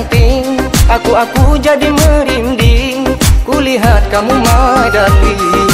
ranting Aku-aku jadi merinding. Kulihat kamu madati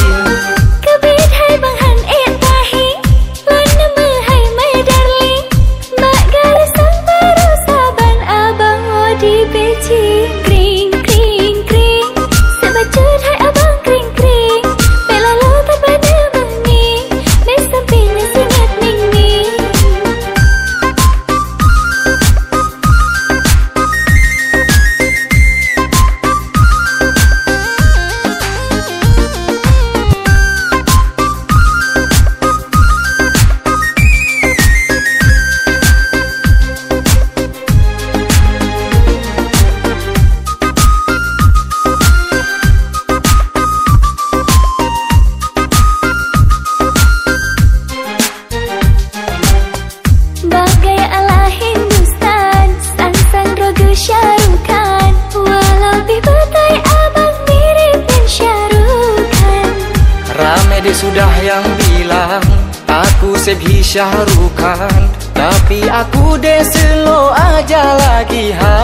sudah yang bilang Aku sebhi syahrukan Tapi aku deh slow aja lagi ha.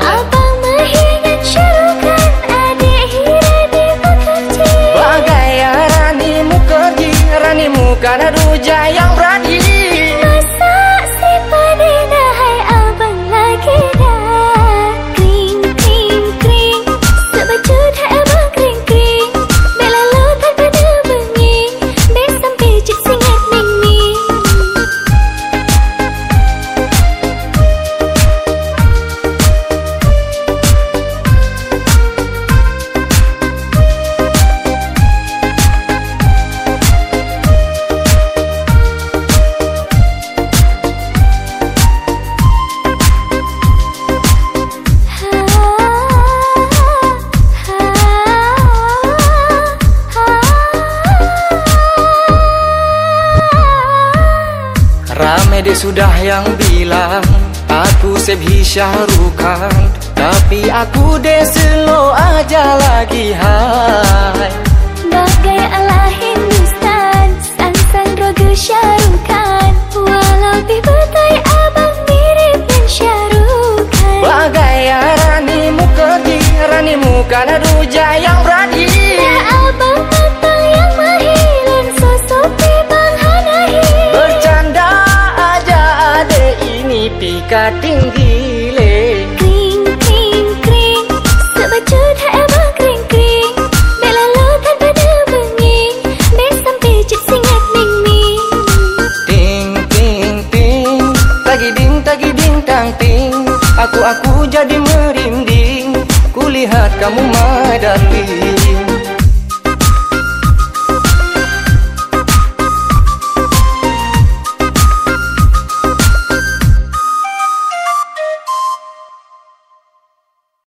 Abang mengingat syarukan Adik hira di pekerja Bagai Rani Mukerji Rani Mukana Ruja yang berani Rame deh sudah yang bilang Aku sebhi syahrukan Tapi aku deh slow aja lagi hai ini pika tinggi le Kring kring kring. Sebacut hai abang kring kring. Bela lo tak pada bengi Besam pijit singat ning ning. Ting ting ting. Tagi ding tagi ding tang ting. Aku aku jadi merinding. Kulihat kamu darling